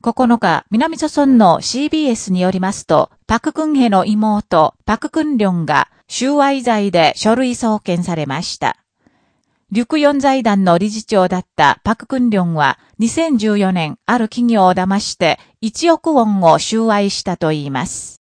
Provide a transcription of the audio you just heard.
9日、南祖村の CBS によりますと、パククンヘの妹、パククンリョンが、収賄罪で書類送検されました。陸四財団の理事長だったパククンリョンは、2014年、ある企業を騙して1億ウォンを収賄したといいます。